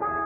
bye.